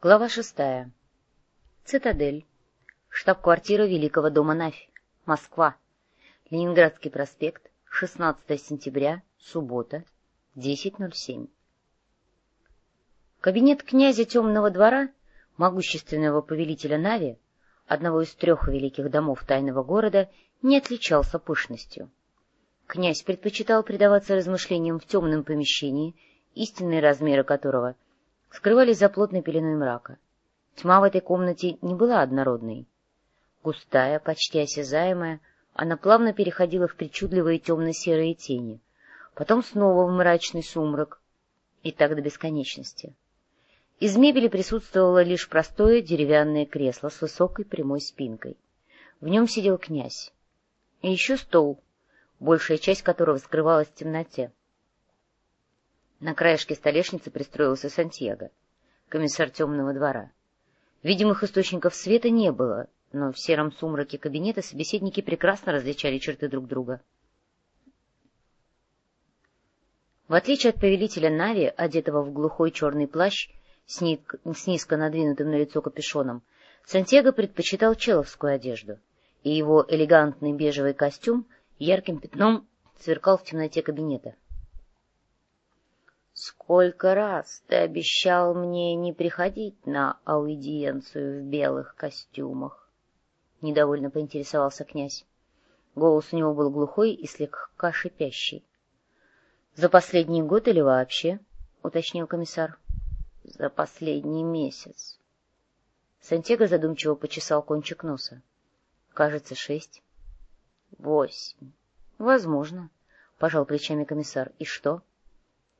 Глава шестая. Цитадель. Штаб-квартира Великого дома Навь. Москва. Ленинградский проспект. 16 сентября. Суббота. 10.07. Кабинет князя Темного двора, могущественного повелителя Нави, одного из трех великих домов тайного города, не отличался пышностью. Князь предпочитал предаваться размышлениям в темном помещении, истинные размеры которого — скрывались за плотной пеленой мрака. Тьма в этой комнате не была однородной. Густая, почти осязаемая, она плавно переходила в причудливые темно-серые тени, потом снова в мрачный сумрак, и так до бесконечности. Из мебели присутствовало лишь простое деревянное кресло с высокой прямой спинкой. В нем сидел князь. И еще стол, большая часть которого скрывалась в темноте. На краешке столешницы пристроился Сантьяго, комиссар темного двора. Видимых источников света не было, но в сером сумраке кабинета собеседники прекрасно различали черты друг друга. В отличие от повелителя Нави, одетого в глухой черный плащ с, ни... с низко надвинутым на лицо капюшоном, Сантьяго предпочитал человскую одежду, и его элегантный бежевый костюм ярким пятном сверкал в темноте кабинета. Сколько раз ты обещал мне не приходить на аудиенцию в белых костюмах? Недовольно поинтересовался князь. Голос у него был глухой и слегка шипящий. — За последний год или вообще? — уточнил комиссар. — За последний месяц. Сантьяго задумчиво почесал кончик носа. — Кажется, шесть. — Восемь. — Возможно, — пожал плечами комиссар. — И что? —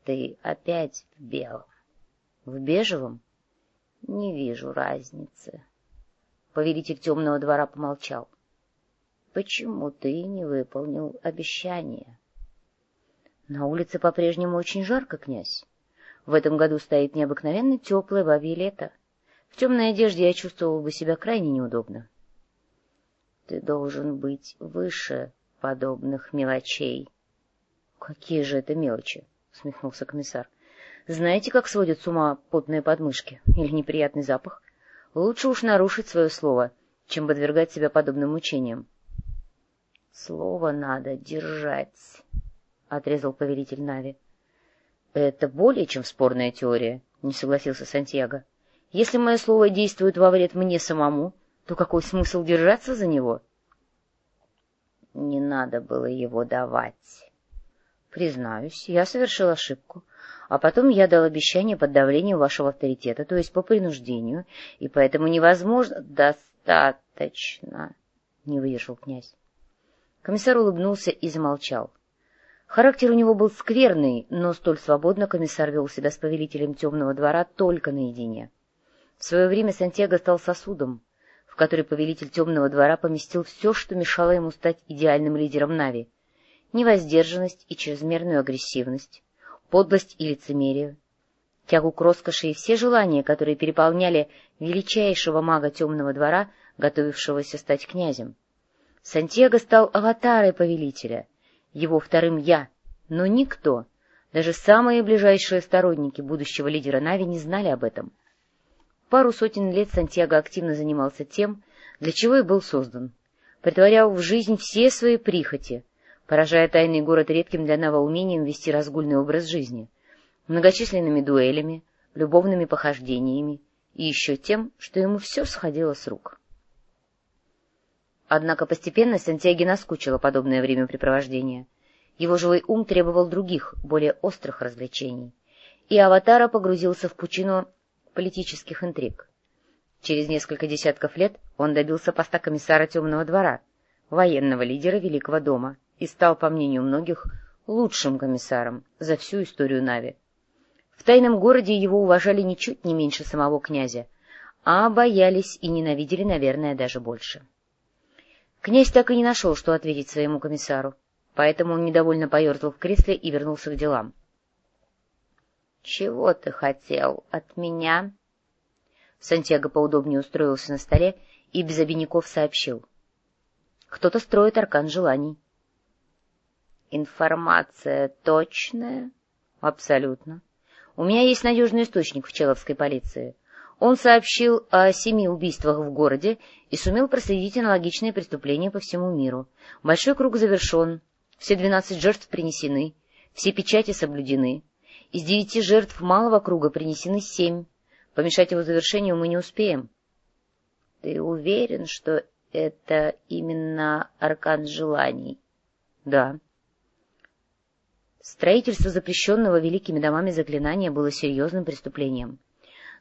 ты опять в белом. В бежевом? Не вижу разницы. Повелитель темного двора помолчал. Почему ты не выполнил обещание? На улице по-прежнему очень жарко, князь. В этом году стоит необыкновенно теплое бабье лето. В темной одежде я чувствовал бы себя крайне неудобно. Ты должен быть выше подобных мелочей. Какие же это мелочи? — усмехнулся комиссар. — Знаете, как сводят с ума потные подмышки или неприятный запах? Лучше уж нарушить свое слово, чем подвергать себя подобным мучениям. — Слово надо держать, — отрезал повелитель Нави. — Это более чем спорная теория, — не согласился Сантьяго. — Если мое слово действует во вред мне самому, то какой смысл держаться за него? — Не надо было его давать. Признаюсь, я совершил ошибку, а потом я дал обещание под давлением вашего авторитета, то есть по принуждению, и поэтому невозможно... Достаточно, — не выдержал князь. Комиссар улыбнулся и замолчал. Характер у него был скверный, но столь свободно комиссар вел себя с повелителем темного двора только наедине. В свое время Сантьяго стал сосудом, в который повелитель темного двора поместил все, что мешало ему стать идеальным лидером Нави — невоздержанность и чрезмерную агрессивность, подлость и лицемерие, тягу к роскоши и все желания, которые переполняли величайшего мага темного двора, готовившегося стать князем. Сантьяго стал аватарой повелителя, его вторым «я», но никто, даже самые ближайшие сторонники будущего лидера Нави не знали об этом. Пару сотен лет Сантьяго активно занимался тем, для чего и был создан, притворял в жизнь все свои прихоти, поражая тайный город редким для Нава умением вести разгульный образ жизни, многочисленными дуэлями, любовными похождениями и еще тем, что ему все сходило с рук. Однако постепенно Сантьяги наскучило подобное времяпрепровождение. Его живой ум требовал других, более острых развлечений, и Аватара погрузился в пучину политических интриг. Через несколько десятков лет он добился поста комиссара Темного двора, военного лидера Великого дома — и стал, по мнению многих, лучшим комиссаром за всю историю Нави. В тайном городе его уважали ничуть не меньше самого князя, а боялись и ненавидели, наверное, даже больше. Князь так и не нашел, что ответить своему комиссару, поэтому он недовольно поерзал в кресле и вернулся к делам. — Чего ты хотел от меня? Сантьяго поудобнее устроился на столе и без обиняков сообщил. — Кто-то строит аркан желаний. — Информация точная? Абсолютно. У меня есть надежный источник в Человской полиции. Он сообщил о семи убийствах в городе и сумел проследить аналогичные преступления по всему миру. Большой круг завершен, все двенадцать жертв принесены, все печати соблюдены. Из девяти жертв малого круга принесены семь. Помешать его завершению мы не успеем. — Ты уверен, что это именно аркан желаний? — Да. Строительство запрещенного великими домами заклинания было серьезным преступлением.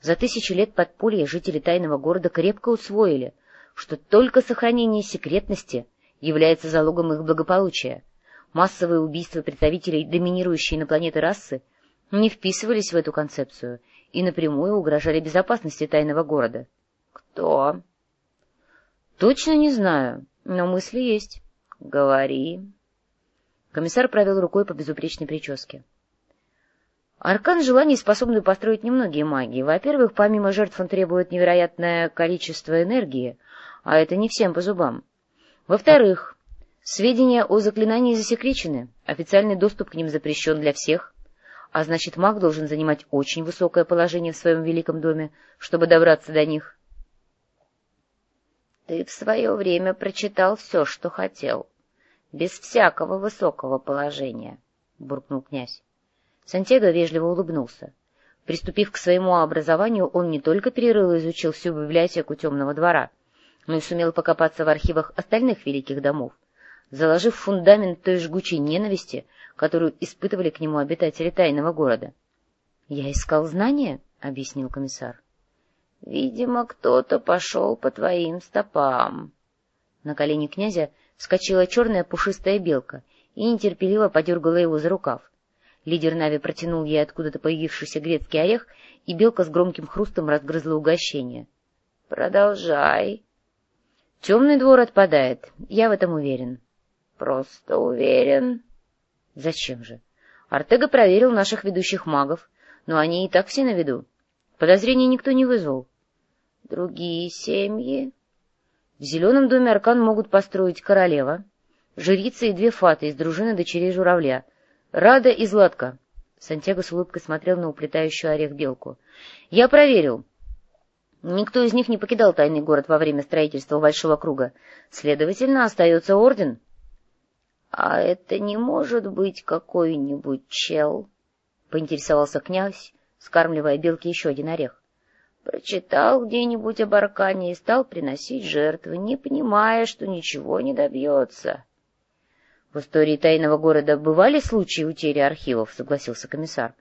За тысячи лет подполья жители тайного города крепко усвоили, что только сохранение секретности является залогом их благополучия. Массовые убийства представителей доминирующей на планете расы не вписывались в эту концепцию и напрямую угрожали безопасности тайного города. Кто? Точно не знаю, но мысли есть. Говори. Комиссар провел рукой по безупречной прическе. Аркан желаний способны построить немногие маги. Во-первых, помимо жертв он требует невероятное количество энергии, а это не всем по зубам. Во-вторых, сведения о заклинании засекречены, официальный доступ к ним запрещен для всех, а значит, маг должен занимать очень высокое положение в своем великом доме, чтобы добраться до них. — Ты в свое время прочитал все, что хотел, без всякого высокого положения, — буркнул князь. Сантьяго вежливо улыбнулся. Приступив к своему образованию, он не только перерыл и изучил всю библиотеку темного двора, но и сумел покопаться в архивах остальных великих домов, заложив фундамент той жгучей ненависти, которую испытывали к нему обитатели тайного города. — Я искал знания, — объяснил комиссар. — Видимо, кто-то пошел по твоим стопам. На колени князя вскочила черная пушистая белка и нетерпеливо подергала его за рукав. Лидер Нави протянул ей откуда-то появившийся грецкий орех, и белка с громким хрустом разгрызла угощение. — Продолжай. — Темный двор отпадает, я в этом уверен. — Просто уверен. — Зачем же? Артега проверил наших ведущих магов, но они и так все на виду. Подозрений никто не вызвал. — Другие семьи? В зеленом доме Аркан могут построить королева, жрица и две фаты из дружины дочерей журавля — Рада и Златка. Сантьяго с улыбкой смотрел на уплетающую орех белку. — Я проверил. Никто из них не покидал тайный город во время строительства Большого круга. Следовательно, остается орден. — А это не может быть какой-нибудь чел? — поинтересовался князь, скармливая белке еще один орех. Прочитал где-нибудь об Аркане и стал приносить жертвы, не понимая, что ничего не добьется. — в истории тайного города бывали случаи утери архивов, согласился комиссар.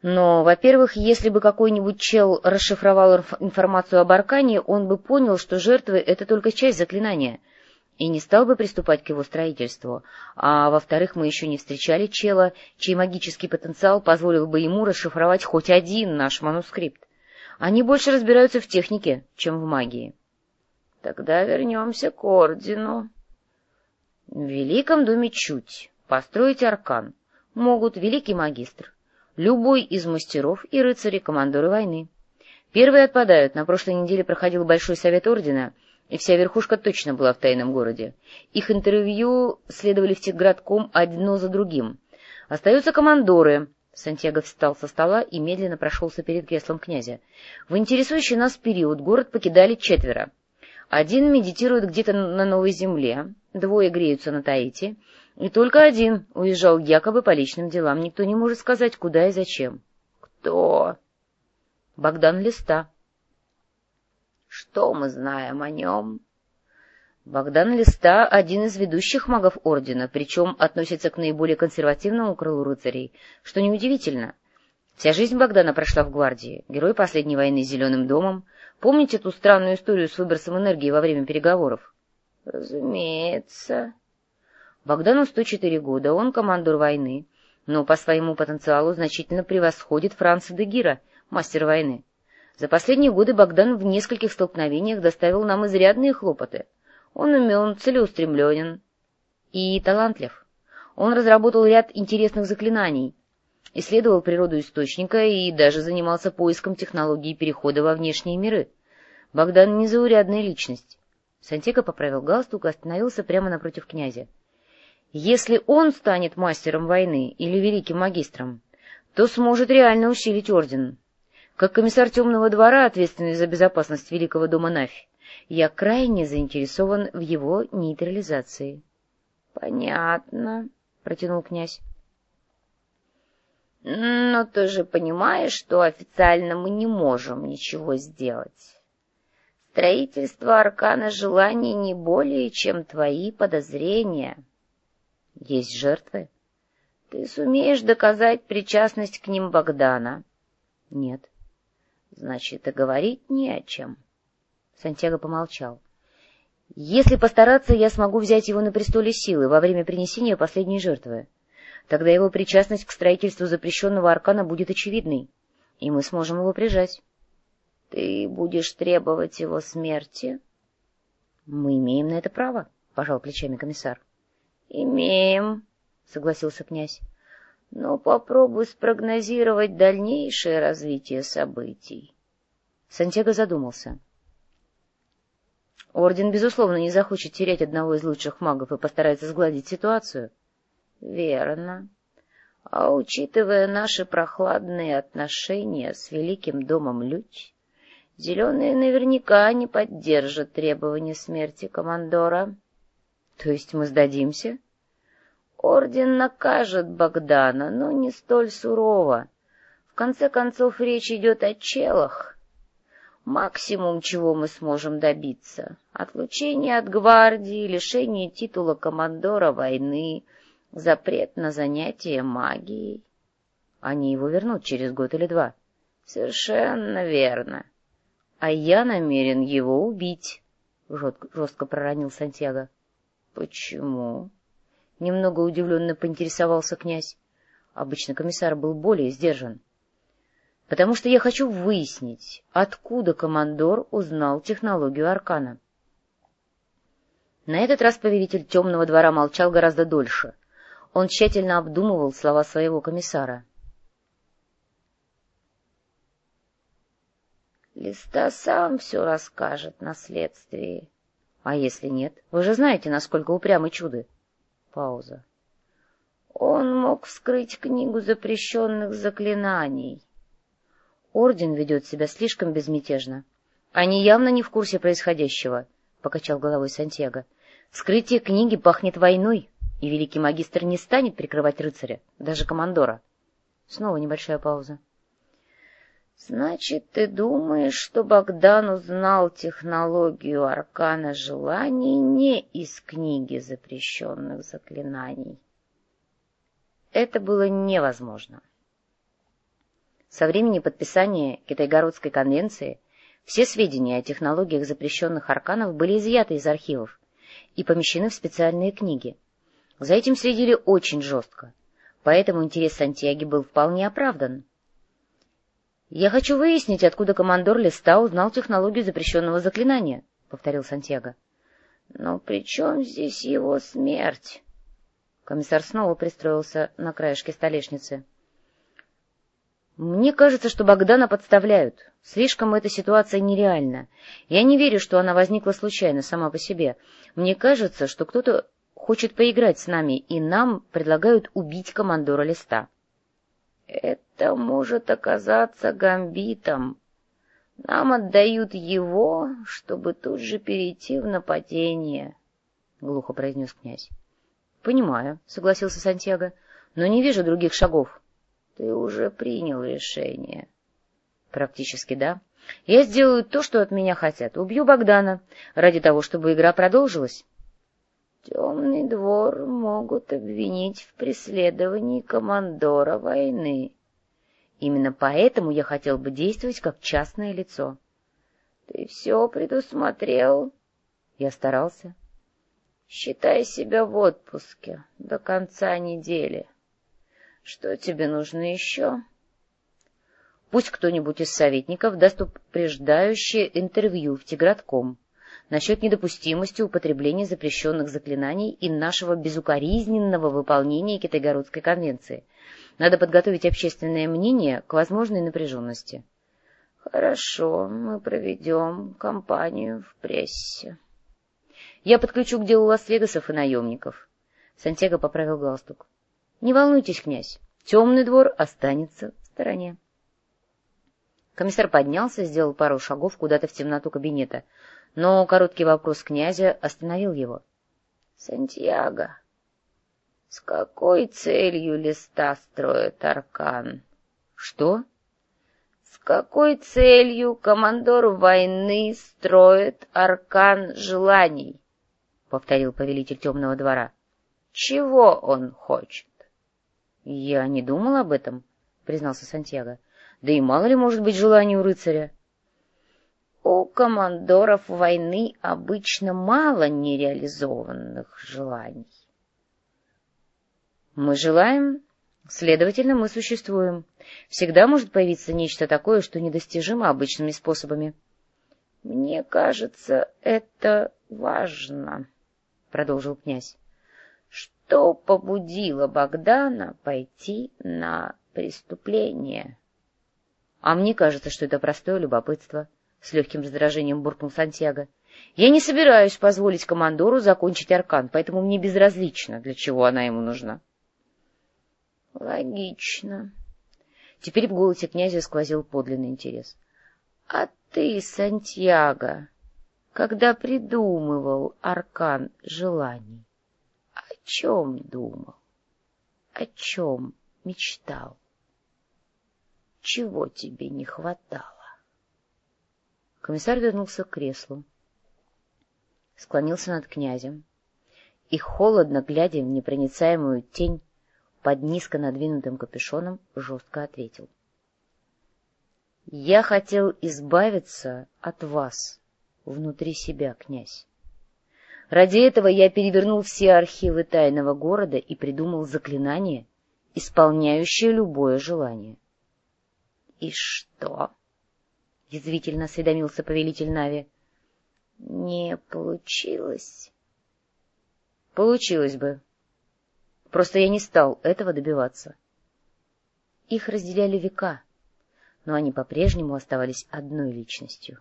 Но, во-первых, если бы какой-нибудь чел расшифровал информацию об Аркане, он бы понял, что жертвы — это только часть заклинания, и не стал бы приступать к его строительству. А во-вторых, мы еще не встречали чела, чей магический потенциал позволил бы ему расшифровать хоть один наш манускрипт. Они больше разбираются в технике, чем в магии. — Тогда вернемся к ордену, в Великом доме чуть построить аркан могут великий магистр, любой из мастеров и рыцари-командоры войны. Первые отпадают. На прошлой неделе проходил Большой совет ордена, и вся верхушка точно была в тайном городе. Их интервью следовали в Техградком одно за другим. Остаются командоры. Сантьяго встал со стола и медленно прошелся перед креслом князя. В интересующий нас период город покидали четверо. Один медитирует где-то на новой земле, двое греются на Таити, и только один уезжал якобы по личным делам. Никто не может сказать, куда и зачем. Кто? Богдан Листа. Что мы знаем о нем? Богдан Листа — один из ведущих магов Ордена, причем относится к наиболее консервативному крылу рыцарей, что неудивительно. Вся жизнь Богдана прошла в гвардии, герой последней войны с Зеленым домом, Помните ту странную историю с выбросом энергии во время переговоров? — Разумеется. Богдану 104 года, он командор войны, но по своему потенциалу значительно превосходит Франца де Гира, мастер войны. За последние годы Богдан в нескольких столкновениях доставил нам изрядные хлопоты. Он умен, целеустремленен и талантлив. Он разработал ряд интересных заклинаний, исследовал природу источника и даже занимался поиском технологии перехода во внешние миры. Богдан — незаурядная личность. Сантека поправил галстук и остановился прямо напротив князя. Если он станет мастером войны или великим магистром, то сможет реально усилить орден. Как комиссар темного двора, ответственный за безопасность Великого дома Нафи, я крайне заинтересован в его нейтрализации. — Понятно, — протянул князь. — Но ты же понимаешь, что официально мы не можем ничего сделать. Строительство аркана желаний не более, чем твои подозрения. Есть жертвы? Ты сумеешь доказать причастность к ним Богдана? Нет. Значит, и говорить не о чем. Сантьяго помолчал. Если постараться, я смогу взять его на престоле силы во время принесения последней жертвы. Тогда его причастность к строительству запрещенного аркана будет очевидной, и мы сможем его прижать. Ты будешь требовать его смерти? Мы имеем на это право, — пожал плечами комиссар. — Имеем, — согласился князь. — Но попробуй спрогнозировать дальнейшее развитие событий. Сантьяго задумался. Орден, безусловно, не захочет терять одного из лучших магов и постарается сгладить ситуацию. — Верно. А учитывая наши прохладные отношения с Великим домом Людь, Зеленые наверняка не поддержат требования смерти командора. То есть мы сдадимся? Орден накажет Богдана, но не столь сурово. В конце концов, речь идет о челах. Максимум, чего мы сможем добиться — отлучение от гвардии, лишение титула командора войны, запрет на занятия магией. Они его вернут через год или два. Совершенно верно. — А я намерен его убить, — жестко проронил Сантьяго. — Почему? — немного удивленно поинтересовался князь. Обычно комиссар был более сдержан. — Потому что я хочу выяснить, откуда командор узнал технологию Аркана. На этот раз повелитель темного двора молчал гораздо дольше. Он тщательно обдумывал слова своего комиссара. — Листа сам все расскажет на следствии. А если нет? Вы же знаете, насколько упрямы чуды. Пауза. Он мог вскрыть книгу запрещенных заклинаний. Орден ведет себя слишком безмятежно. Они явно не в курсе происходящего, — покачал головой Сантьяго. Вскрытие книги пахнет войной, и великий магистр не станет прикрывать рыцаря, даже командора. Снова небольшая пауза. — Значит, ты думаешь, что Богдан узнал технологию аркана желаний не из книги запрещенных заклинаний? Это было невозможно. Со времени подписания Китайгородской конвенции все сведения о технологиях запрещенных арканов были изъяты из архивов и помещены в специальные книги. За этим следили очень жестко, поэтому интерес Сантьяги был вполне оправдан. — Я хочу выяснить, откуда командор Листа узнал технологию запрещенного заклинания, — повторил Сантьяго. — Но при чем здесь его смерть? Комиссар снова пристроился на краешке столешницы. — Мне кажется, что Богдана подставляют. Слишком эта ситуация нереальна. Я не верю, что она возникла случайно, сама по себе. Мне кажется, что кто-то хочет поиграть с нами, и нам предлагают убить командора Листа. — это может оказаться гамбитом. Нам отдают его, чтобы тут же перейти в нападение, — глухо произнес князь. — Понимаю, — согласился Сантьяго, — но не вижу других шагов. — Ты уже принял решение. — Практически да. Я сделаю то, что от меня хотят. Убью Богдана ради того, чтобы игра продолжилась. Темный двор могут обвинить в преследовании командора войны. Именно поэтому я хотел бы действовать как частное лицо. Ты все предусмотрел? Я старался. Считай себя в отпуске до конца недели. Что тебе нужно еще? Пусть кто-нибудь из советников даст упреждающее интервью в Тигратком насчет недопустимости употребления запрещенных заклинаний и нашего безукоризненного выполнения Китайгородской конвенции. Надо подготовить общественное мнение к возможной напряженности. — Хорошо, мы проведем кампанию в прессе. — Я подключу к делу Лас-Вегасов и наемников. Сантьяго поправил галстук. — Не волнуйтесь, князь, темный двор останется в стороне. Комиссар поднялся, сделал пару шагов куда-то в темноту кабинета, но короткий вопрос князя остановил его. — Сантьяго, с какой целью листа строит Аркан? — Что? — С какой целью командор войны строит Аркан желаний? — повторил повелитель темного двора. — Чего он хочет? — Я не думал об этом, — признался Сантьяго. — Да и мало ли может быть желание у рыцаря. У командоров войны обычно мало нереализованных желаний. Мы желаем, следовательно, мы существуем. Всегда может появиться нечто такое, что недостижимо обычными способами. — Мне кажется, это важно, — продолжил князь. — Что побудило Богдана пойти на преступление? — А мне кажется, что это простое любопытство, — с легким раздражением буркнул Сантьяго. — Я не собираюсь позволить командору закончить аркан, поэтому мне безразлично, для чего она ему нужна. — Логично. Теперь в голосе князя сквозил подлинный интерес. — А ты, Сантьяго, когда придумывал аркан желаний, чем думал? О чем мечтал? Чего тебе не хватало? Комиссар вернулся к креслу, склонился над князем и, холодно глядя в непроницаемую тень под низко надвинутым капюшоном, жестко ответил. — Я хотел избавиться от вас внутри себя, князь. Ради этого я перевернул все архивы тайного города и придумал заклинание, исполняющее любое желание. — И что? — язвительно осведомился повелитель Нави. — Не получилось? — Получилось бы. Просто я не стал этого добиваться. Их разделяли века, но они по-прежнему оставались одной личностью.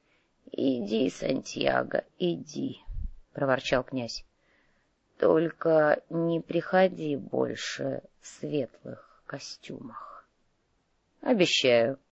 — Иди, Сантьяго, иди, — проворчал князь. — Только не приходи больше в светлых костюмах. — Обещаю,